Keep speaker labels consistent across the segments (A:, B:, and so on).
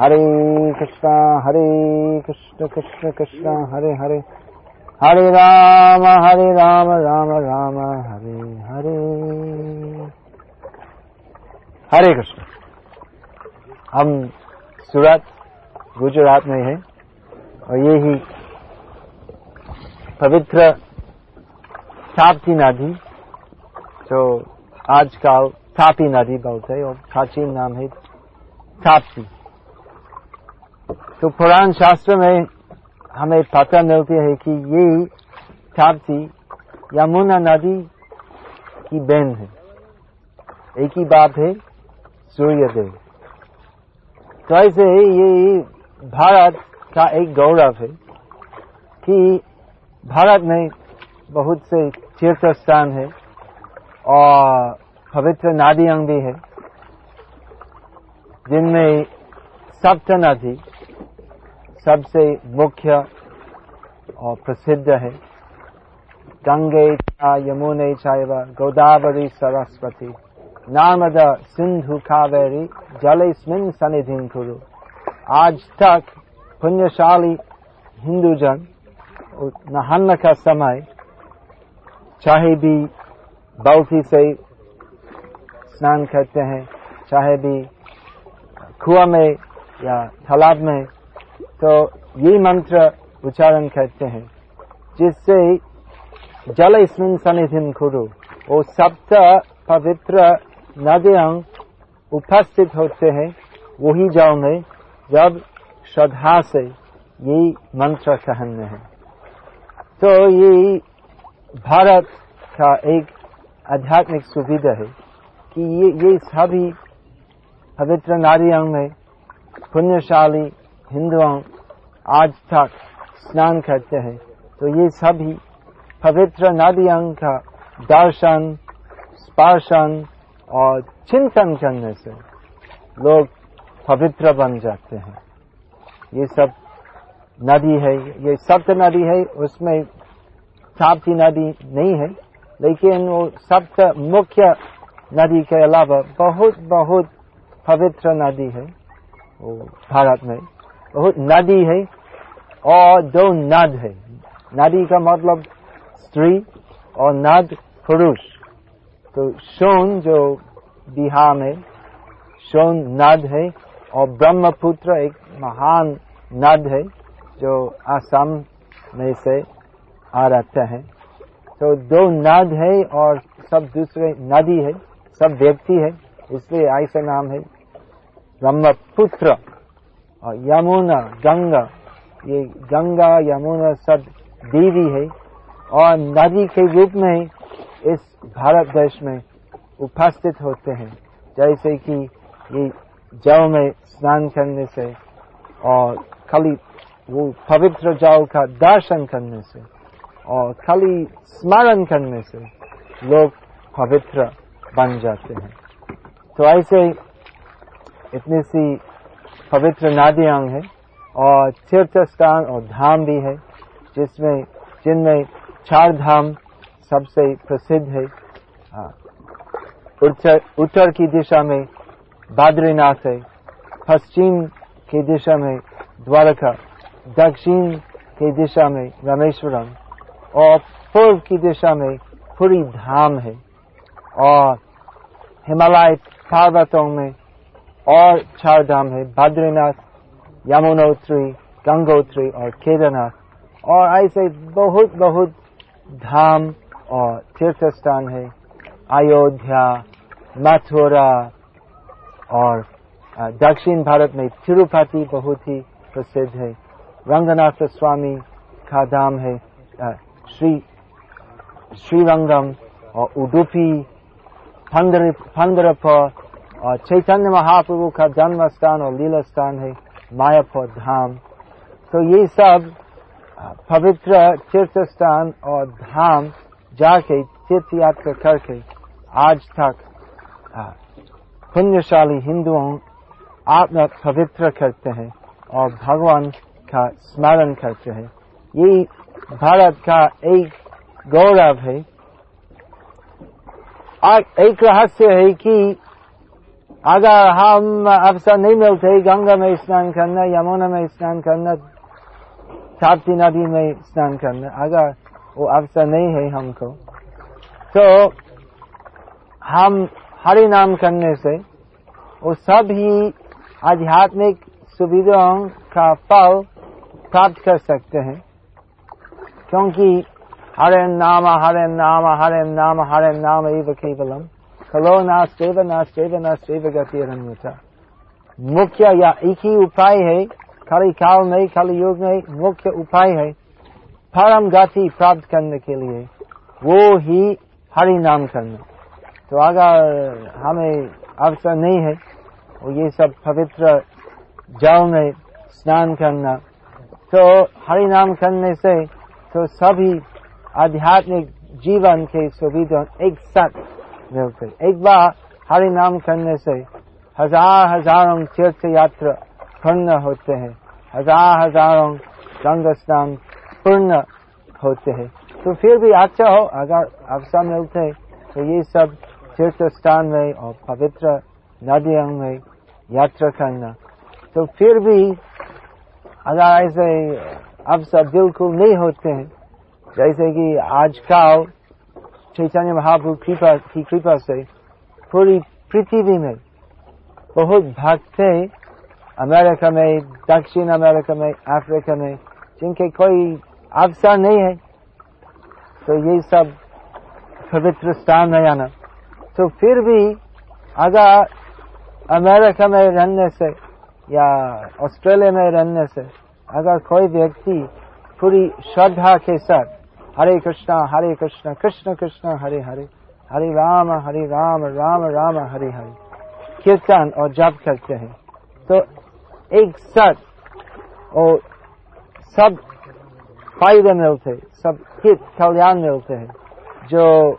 A: हरे कृष्णा, हरे कृष्ण कृष्ण कृष्ण, हरे हरे। हरे राम हरे राम राम राम, हरे हरे। हरे कृष्ण। हम सूरत गुजरात में हैं और ये ही पवित्र ताप्ती नदी, जो आजकल तापी नदी बोलते हैं और प्राचीन नाम है ताप्ती तो पुराण शास्त्र में हमें पता मिलती है कि ये ताप्ती यमुना नदी की बहन है। एक ही बात है सूर्यदेव तो ऐसे ये भारत का एक गौरव है कि भारत में बहुत से तीर्थ स्थान है और पवित्र नदियाँ भी है, जिनमें सप्त नदी सबसे मुख्य और प्रसिद्ध है। गंगे चा यमुने चाइव गोदावरी सरस्वती। नर्मदा सिंधु कावेरी, जलेस्मिन सनिधि कुरु। आज तक पुण्यशाली हिंदूजन नहाने का समय, चाहे भी बाल्टी से स्नान करते हैं, चाहे भी कुआ में या तालाब में तो ये मंत्र उच्चारण करते हैं, जिससे जल स्मिन सनिधिन कुरु वो सप्त पवित्र नदियाँ उपस्थित होते हैं, वही में जब श्रद्धा से ये मंत्र कहने हैं। तो ये भारत का एक आध्यात्मिक सुविधा है कि ये ये सभी पवित्र नारियों में पुण्यशाली हिंदुओं, आज तक स्नान करते हैं। तो ये सभी पवित्र नदियों का दर्शन, स्पर्शन और चिंतन करने से लोग पवित्र बन जाते हैं। ये सब नदी है, ये सप्त नदी है, उसमें ताप्ती नदी नहीं है, लेकिन वो सप्त मुख्य नदी के अलावा बहुत बहुत पवित्र नदी है वो भारत में। बहुत नदी है और दो नद है। नदी का मतलब स्त्री और नद पुरुष। तो सोन जो बिहार में सोन नद है और ब्रह्मपुत्र एक महान नद है जो असम में से आ रहता है। तो दो नद है और सब दूसरे नदी है, सब व्यक्ति है, इसलिए ऐसा नाम है ब्रह्मपुत्र। और यमुना, गंगा, ये गंगा, यमुना सब देवी है और नदी के रूप में इस भारत देश में उपस्थित होते हैं। जैसे कि ये जल में स्नान करने से और खाली वो पवित्र जल का दर्शन करने से और खाली स्मरण करने से लोग पवित्र बन जाते हैं। तो ऐसे इतनी सी पवित्र नादी अंग है और तीर्थ स्थान और धाम भी है, जिसमें, जिनमें चार धाम सबसे प्रसिद्ध है। उत्तर की दिशा में बाद्रीनाथ है, पश्चिम की दिशा में द्वारका, दक्षिण की दिशा में रामेश्वरम और पूर्व की दिशा में पूरी धाम है। और हिमालय पर्वतों में और चार धाम है, बद्रीनाथ, यमुनोत्री, गंगोत्री और केदारनाथ। और ऐसे बहुत बहुत धाम और तीर्थ स्थान है। अयोध्या, मथुरा और दक्षिण भारत में तिरुपति बहुत ही प्रसिद्ध है। रंगनाथ स्वामी का धाम है श्री, श्रीरंगम और उडुपी पंद्रपुर और चैतन्य महाप्रभु का जन्म स्थान और लीला स्थान है मायापुर धाम। तो ये सब पवित्र तीर्थ स्थान और धाम जाके तीर्थ यात्रा करके आज तक पुण्यशाली हिंदुओं आत्मा पवित्र करते हैं और भगवान का स्मरण करते हैं। ये भारत का एक गौरव है। एक रहस्य है कि अगर हम अवसर नहीं मिलते गंगा में स्नान करना यमुना में स्नान करना ताप्ती नदी में स्नान करना अगर वो अवसर नहीं है हमको तो हम हरि नाम करने से वो सब ही आध्यात्मिक सुविधाओं का फल प्राप्त कर सकते हैं क्योंकि हरे नाम हरे नाम हरे नाम हरे नाम एव केवलम कलो नास्तेव नास्तेव नास्तेव गति मुख्य या एक ही उपाय है खाली काल में खाली युग में मुख्य उपाय है परम गति प्राप्त करने के लिए वो ही हरि नाम करना तो अगर हमें अवसर नहीं है वो ये सब पवित्र जल में स्नान करना तो हरि नाम करने से तो सभी आध्यात्मिक जीवन के सुविधा एक साथ मिलते एक बार हरि नाम करने से हज़ार हज़ारों तीर्थ यात्रा पूर्ण होते हैं हज़ार हज़ारों गंगा स्नान पूर्ण होते हैं तो फिर भी अच्छा हो अगर अवसर मिलते तो ये सब तीर्थ स्थान में और पवित्र नदियों में यात्रा करना तो फिर भी अगर ऐसे अवसर बिल्कुल नहीं होते हैं जैसे कि आजकल चैतन्य महाप्रभु कृपा, की कृपा से पूरी पृथ्वी में बहुत भक्त है। अमेरिका में, दक्षिण अमेरिका में, अफ्रीका में, जिनके कोई अवसर नहीं है। तो ये सब पवित्र स्थान है आना तो फिर भी अगर अमेरिका में रहने से या ऑस्ट्रेलिया में रहने से अगर कोई व्यक्ति पूरी श्रद्धा के साथ हरे कृष्णा हरे कृष्णा, कृष्ण कृष्ण, हरे हरे। हरे राम हरे राम राम राम, हरे हरे। कीर्तन और जप करते हैं। तो एक साथ और सब फ़ायदे मिलते सब हित कल्याण मिलते हैं, जो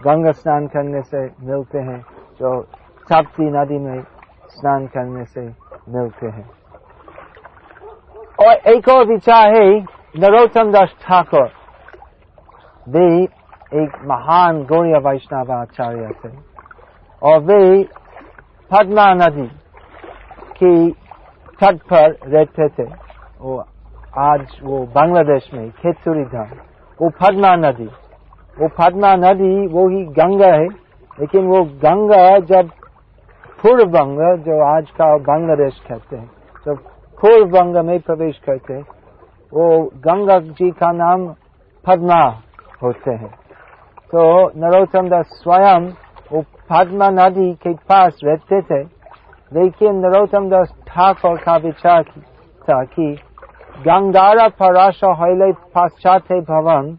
A: गंगा स्नान करने से मिलते हैं, जो ताप्ती नदी में स्नान करने से मिलते हैं। और एक और विचार है, नरोत्तम दास ठाकुर। वे एक महान गौरिया वैष्णव आचार्य थे। और वे पद्मा नदी की तट पर रहते थे। वो आज वो बांग्लादेश में खेतुरी धाम, वो पद्मा नदी। वो पद्मा नदी, वो ही गंगा है। लेकिन वो गंगा जब पूर्व बंग जो आज का बांग्लादेश कहते हैं, जब पूर्व बंग में प्रवेश करते हैं वो गंगा जी का नाम पद्मा होते हैं। तो नरोत्तम दास स्वयं पद्मा नदी के पास रहते थे। लेकिन नरोत्तम दास ठाकुर का विचार था कि गंगारा फराश हो पाश्चात्य भवन,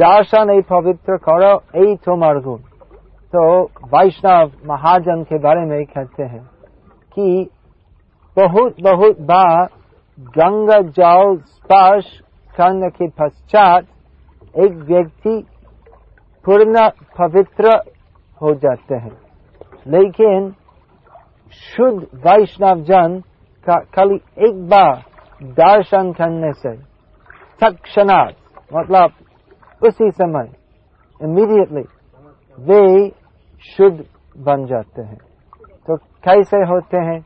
A: दर्शन ए पवित्र करो ए तुम्हार गुण। तो वैष्णव महाजन के बारे में कहते हैं कि बहुत बहुत बार गंगा जल स्पर्श करने के पश्चात एक व्यक्ति पूर्ण पवित्र हो जाते हैं। लेकिन शुद्ध वैष्णव जन का खाली एक बार दर्शन करने से तत्क्षणात मतलब उसी समय इमीडिएटली वे शुद्ध बन जाते हैं। तो कैसे होते हैं?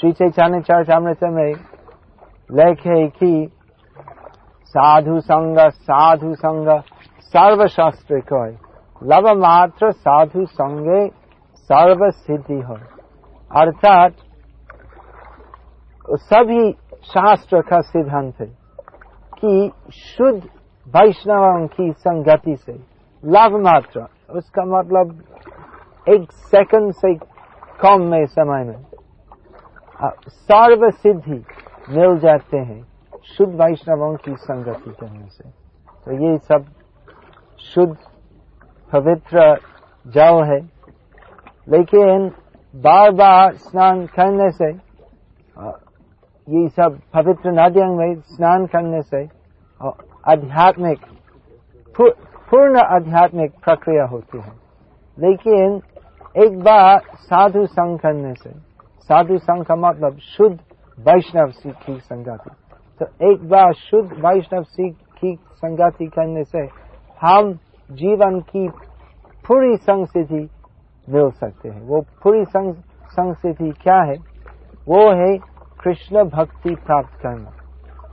A: श्री चैतन्य चर्चामृत में लेखे कि साधु संग साधु संग, सर्वशास्त्र कय लव मात्र साधु संगे सर्व सिद्धि हो। अर्थात, सभी शास्त्र का सिद्धांत है कि शुद्ध वैष्णव की संगति से लाभ मात्र, उसका मतलब एक सेकंड से कम में समय में सर्व सिद्धि मिल जाते हैं। शुद्ध वैष्णवों की संगति करने से। तो ये सब शुद्ध, पवित्र जल है। लेकिन बार बार स्नान करने से ये सब पवित्र नदियों में स्नान करने से आध्यात्मिक पूर्ण आध्यात्मिक प्रक्रिया होती है। लेकिन एक बार साधु संग करने से, साधु संघ का मतलब शुद्ध वैष्णव की संगति। तो एक बार शुद्ध वैष्णव सिख की संगति करने से हम जीवन की पूरी संस्थिति मिल सकते हैं। वो पूरी संस्कृति क्या है? वो है कृष्ण भक्ति प्राप्त करना।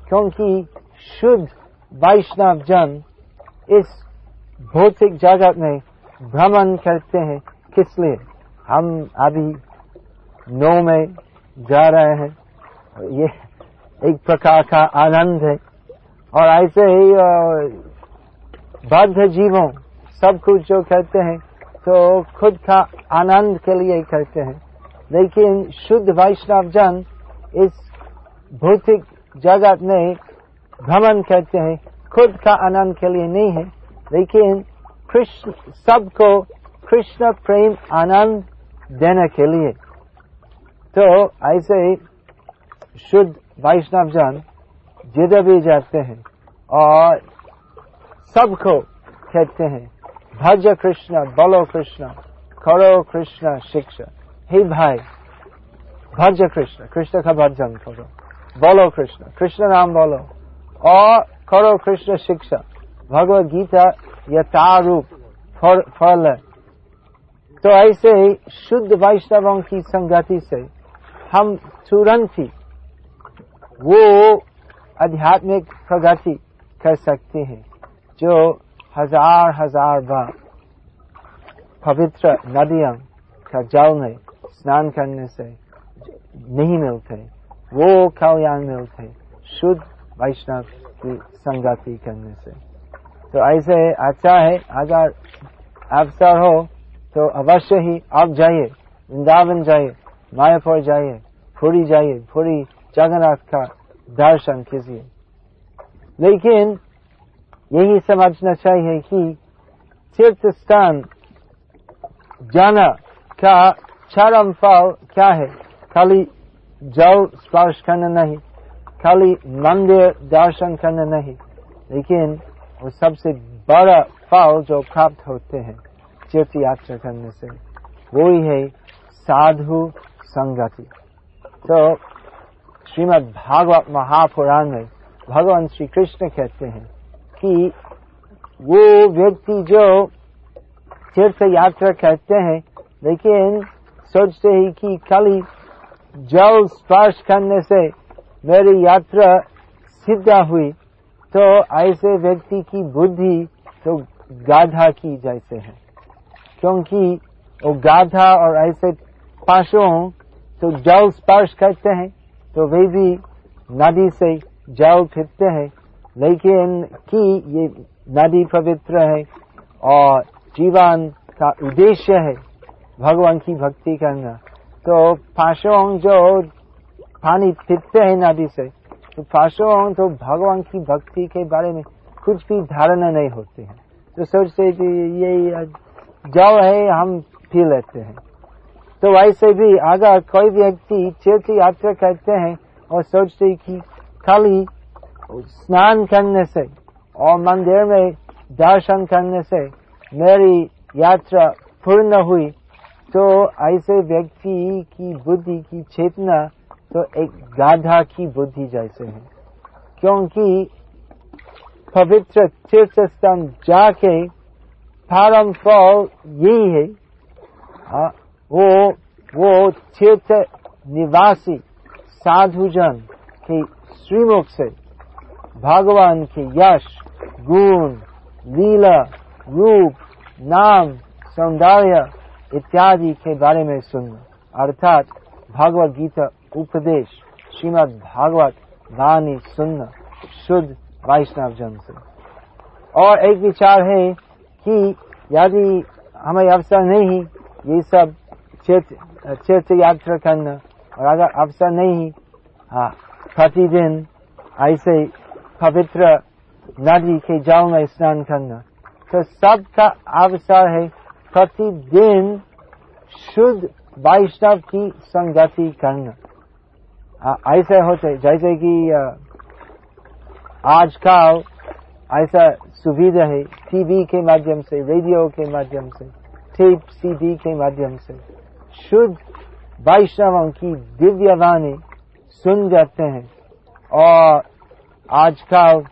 A: क्योंकि शुद्ध वैष्णव जन इस भौतिक जगत में भ्रमण करते हैं किस लिए? हम अभी नौ में जा रहे हैं। ये एक प्रकार का आनंद है। और ऐसे ही बद्ध जीवों, सब कुछ जो करते हैं तो खुद का आनंद के लिए ही करते हैं। लेकिन शुद्ध वैष्णव जन इस भौतिक जगत में भ्रमण करते हैं। खुद का आनंद के लिए नहीं है। लेकिन कृष्ण, सबको कृष्ण प्रेम आनंद देने के लिए। तो ऐसे ही शुद्ध वैष्णव जन जिधर भी जाते हैं और सबको कहते हैं, भज कृष्ण, बोलो कृष्ण, करो कृष्ण शिक्षा। हे भाई, भज कृष्ण कृष्ण का भजन करो, बोलो कृष्ण कृष्ण नाम बोलो और करो कृष्ण शिक्षा। भगवत गीता यथारूप फल है। तो ऐसे ही शुद्ध वैष्णवों की संगति से हम तुरंत ही वो आध्यात्मिक प्रगति कर सकते हैं, जो हज़ार हज़ार बार पवित्र नदियों का जल में स्नान करने से नहीं मिलते, वो कल्याण मिलते, शुद्ध वैष्णव की संगति करने से। तो ऐसे अच्छा है, अगर अवसर हो तो अवश्य ही आप जाइए, वृंदावन जाइए, मायापुर जाइए, पूरी जाइए, पूरी जगन्नाथ का दर्शन कीजिए लेकिन यही समझना चाहिए कि तीर्थ स्थान जाना का चरम फल क्या है खाली जल स्पर्श करना नहीं खाली मंदिर दर्शन करना नहीं लेकिन वो सबसे बड़ा फल जो प्राप्त होते हैं तीर्थ यात्रा करने से वो ही है साधु संगति तो श्रीमद् भागवत महापुराण में भगवान श्री कृष्ण कहते हैं कि वो व्यक्ति जो तीर्थ यात्रा करते हैं, लेकिन सोचते ही कि खाली जल स्पर्श करने से मेरी यात्रा सिद्ध हुई तो ऐसे व्यक्ति की बुद्धि तो गाधा की जैसे है। क्योंकि वो गाधा और ऐसे पशुओं तो जल स्पर्श करते हैं तो वे भी नदी से जल फिरते हैं। लेकिन कि ये नदी पवित्र है और जीवन का उद्देश्य है भगवान की भक्ति करना। तो पाशों जो पानी पीते हैं नदी से तो पाशों तो भगवान की भक्ति के बारे में कुछ भी धारणा नहीं होती है। तो सोचते ये जल है, हम पी लेते हैं। तो वैसे भी अगर कोई व्यक्ति तीर्थ यात्रा करते हैं और सोचते कि खाली स्नान करने से और मंदिर में दर्शन करने से मेरी यात्रा पूर्ण हुई तो ऐसे व्यक्ति की बुद्धि की चेतना तो एक गाधा की बुद्धि जैसे है। क्योंकि पवित्र तीर्थ स्थान जाके परम फल यही है आ, वो वो तीर्थ निवासी साधुजन के श्रीमुख से भगवान के यश, गुण, लीला, रूप, नाम, सौंदर्य इत्यादि के बारे में सुनना। अर्थात भगवत गीता उपदेश, श्रीमद भागवत वाणी सुनना शुद्ध वैष्णव जन से। और एक विचार है कि यदि हमें अवसर नहीं, ये सब क्षेत्र यात्रा करना और अगर अवसर नहीं हाँ प्रतिदिन ऐसे पवित्र नदी के में स्नान करना। तो सबका अवसर है प्रतिदिन शुद्ध वैष्णव की संगति करना। ऐसे होते, जैसे कि आजकल ऐसा सुविधा है, टीवी के माध्यम से, रेडियो के माध्यम से, टेप, सीडी के माध्यम से। शुद्ध वैष्णवों की दिव्य वाणी सुन जाते हैं और आजकल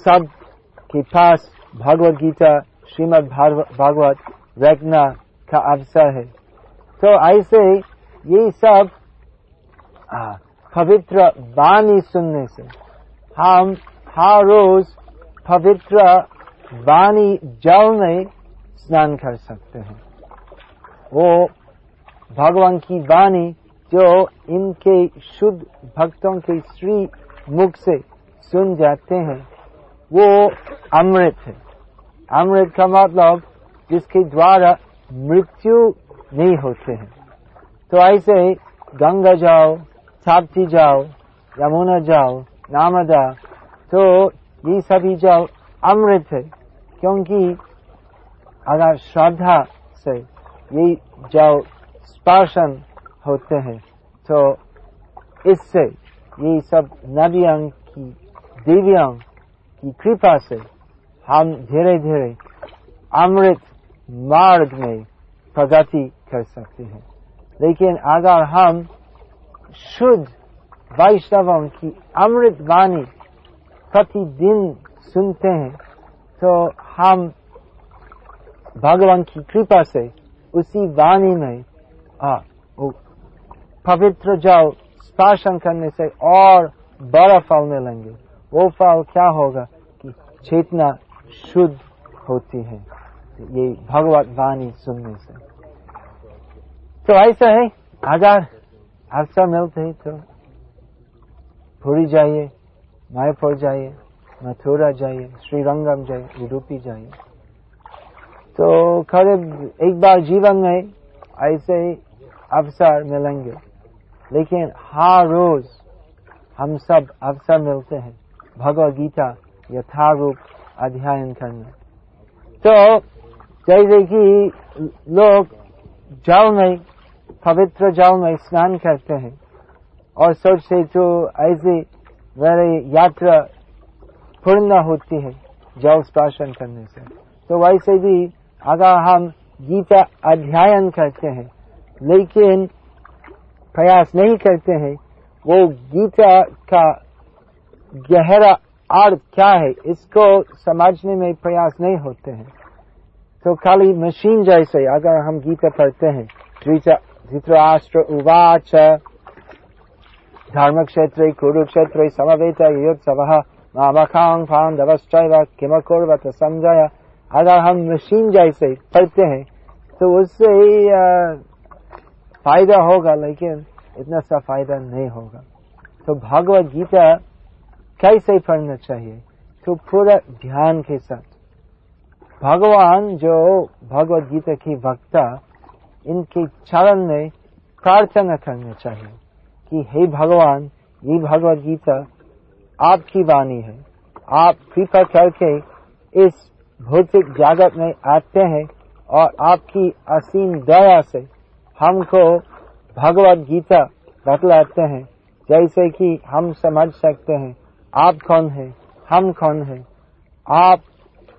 A: सब के पास भगवत गीता, श्रीमद भागवत रखना का अवसर है। तो ऐसे ये सब पवित्र वाणी सुनने से हम हर रोज पवित्र वाणी जल में स्नान कर सकते हैं। वो भगवान की वाणी जो इनके शुद्ध भक्तों के श्री मुख से सुन जाते हैं, वो अमृत है। अमृत का मतलब जिसके द्वारा मृत्यु नहीं होते हैं। तो ऐसे गंगा जाओ ताप्ती जाओ, यमुना जाओ नामदा तो ये सभी जाओ अमृत है, क्योंकि अगर श्रद्धा से ये स्पर्शन होते हैं तो इससे ये सब नदियों की, देवियों की कृपा से हम धीरे धीरे अमृत मार्ग में प्रगति कर सकते हैं। लेकिन अगर हम शुद्ध वैष्णवों की अमृत वाणी प्रतिदिन सुनते हैं तो हम भगवान की कृपा से उसी वाणी में आ, वो पवित्र जल स्पर्शन करने से और बड़ा फल मिलेंगे। वो फल क्या होगा कि चेतना शुद्ध होती है। ये भगवत वाणी सुनने से। तो ऐसा है अगर अवसर मिलते है तो पुरी जाइए मायापुर जाइए मथुरा जाइए श्रीरंगम जाइए उडुपी जाइए। तो करीब एक बार जीवन में ऐसे अवसर मिलेंगे। लेकिन हर रोज हम सब अवसर मिलते हैं भगवत गीता यथारूप अध्ययन करने। तो जैसे कि लोग जल में, पवित्र जल में स्नान करते हैं और सोचते तो ऐसे मेरी यात्रा पूर्ण होती है जल स्पर्शन करने से। तो वैसे भी अगर हम गीता अध्ययन करते हैं, लेकिन प्रयास नहीं करते हैं, वो गीता का गहरा अर्थ क्या है, इसको समझने में प्रयास नहीं होते हैं। तो खाली मशीन जैसे अगर हम गीता पढ़ते हैं धृतराष्ट्र उवाच धर्म क्षेत्र कुरुक्षेत्र, समवेत युत्सव मामखांग पांडवश्चैव किमकुर्वत संजय अगर हम मशीन जैसे पढ़ते हैं तो उससे ही फ़ायदा होगा, लेकिन इतना सा फ़ायदा नहीं होगा। तो भगवत गीता कैसे पढ़ना चाहिए? तो पूरा ध्यान के साथ। भगवान जो भगवत गीता की वक्ता, इनके चरण में प्रार्थना करना चाहिए कि, हे भगवान, ये भगवत गीता आपकी वाणी है। आप कृपा करके इस भौतिक जगत में आते हैं और आपकी असीम दया से हमको भगवत गीता बतलाते हैं, जैसे कि हम समझ सकते हैं, आप कौन है, हम कौन है, आप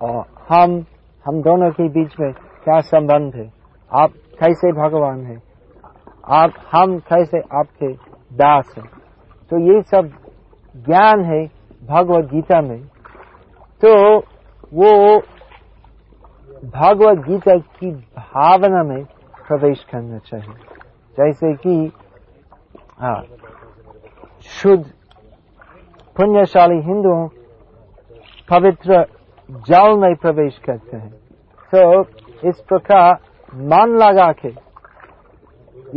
A: और हम हम दोनों के बीच में क्या संबंध है, आप कैसे भगवान है, आप, हम कैसे आपके दास हैं। तो ये सब ज्ञान है भगवत गीता में। तो वो भगवत गीता की भावना में प्रवेश करना चाहिए। जैसे कि हाँ शुद्ध, पुण्यशाली हिंदुओं पवित्र जल में प्रवेश करते हैं। तो इस प्रकार मन लगा के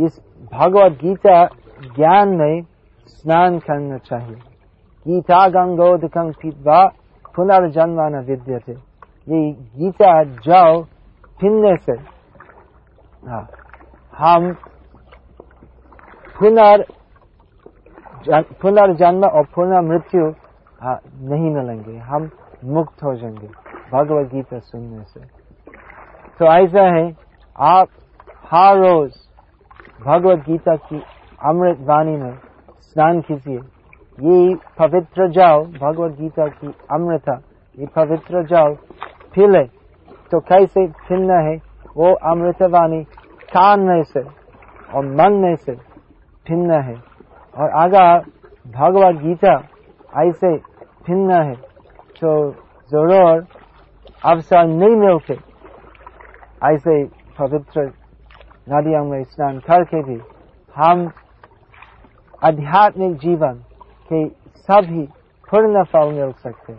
A: इस भगवत गीता ज्ञान में स्नान करना चाहिए। गीता गंगोदकं पीतवा पुनर्जन्म न विद्य थे ये गीता जाओ फिरने से। हाँ, हम पुनर् पुनर्जन्म और पुनर्मृत्यु मृत्यु नहीं मिलेंगे। हम मुक्त हो जाएँगे भगवत गीता सुनने से। तो ऐसा है आप हर रोज भगवत गीता की अमृत वाणी में स्नान कीजिए। ये पवित्र जाओ भगवत गीता की अमृता ये पवित्र जाओ फिले तो कैसे फिरना है वो अमृतवाणी? कान में से और मन में से फिरना है। और अगर भगवत गीता ऐसे फिरना है तो ज़रूर अवसर नहीं मिलते। ऐसे पवित्र नदियों में स्नान करके भी हम आध्यात्मिक जीवन के सभी पूर्ण फल मिल सकते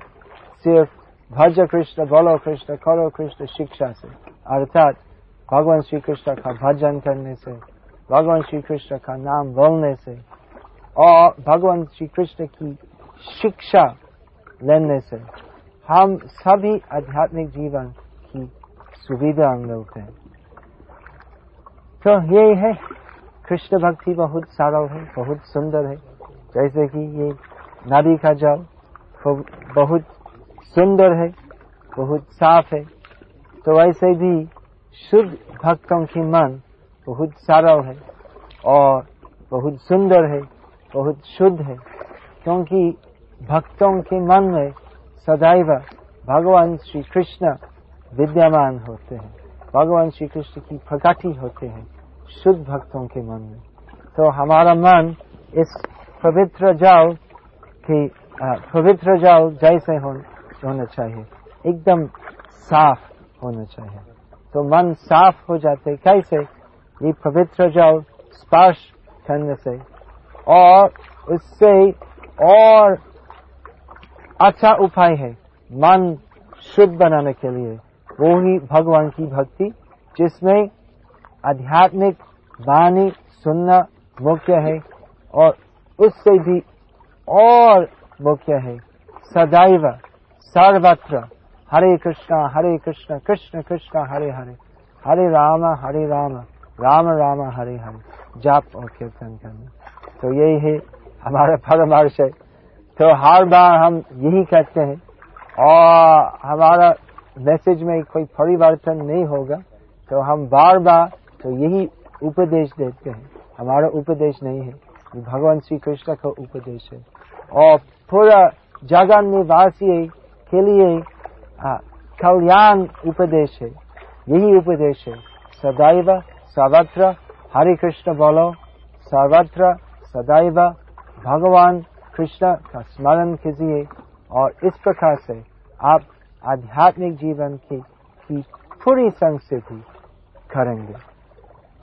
A: सिर्फ़ भज कृष्ण, बोलो कृष्ण, करो कृष्ण शिक्षा से। अर्थात भगवान श्री कृष्ण का भजन करने से, भगवान श्री कृष्ण का नाम बोलने से और भगवान श्री कृष्ण की शिक्षा लेने से हम सभी आध्यात्मिक जीवन की सुविधा मिलते हैं। तो ये है। कृष्ण भक्ति बहुत सरल है, बहुत सुंदर है। जैसे कि ये नदी का जल बहुत सुंदर है, बहुत साफ़ है। तो ऐसे भी शुद्ध भक्तों की मन बहुत सरल है और बहुत सुंदर है, बहुत शुद्ध है। क्योंकि भक्तों के मन में सदैव भगवान श्री कृष्ण विद्यमान होते हैं, भगवान श्री कृष्ण की प्रकटी होते हैं शुद्ध भक्तों के मन में। तो हमारा मन इस पवित्र जल की पवित्र जल जैसे होना चाहिए। एकदम साफ़ होना चाहिए। तो मन साफ़ हो जाते कैसे? ये पवित्र जल स्पर्श करने से। और उससे और अच्छा उपाय है मन शुद्ध बनाने के लिए। वो ही भगवान की भक्ति, जिसमें आध्यात्मिक वाणी सुनना मुख्य है। और उससे भी और मुख्य है। सदैव, सर्वत्र, हरे कृष्णा, हरे कृष्ण कृष्ण कृष्ण, हरे हरे। हरे राम हरे राम राम राम, हरे हरे। जाप और कीर्तन करना। तो यही है हमारा परमार्श है। तो हर बार हम यही कहते हैं। और हमारा मैसेज में कोई परिवर्तन नहीं होगा। तो हम बार बार तो यही उपदेश देते हैं। हमारा उपदेश नहीं है। भगवान श्री कृष्ण का उपदेश है। और पूरा जगन निवासी के लिए कल्याण उपदेश है। यही उपदेश है। सदैव सर्वत्र हरे कृष्ण बोलो। सर्वत्र सदैव भगवान कृष्ण का स्मरण कीजिए। और इस प्रकार से आप आध्यात्मिक जीवन की, की पूरी संस्कृति करेंगे।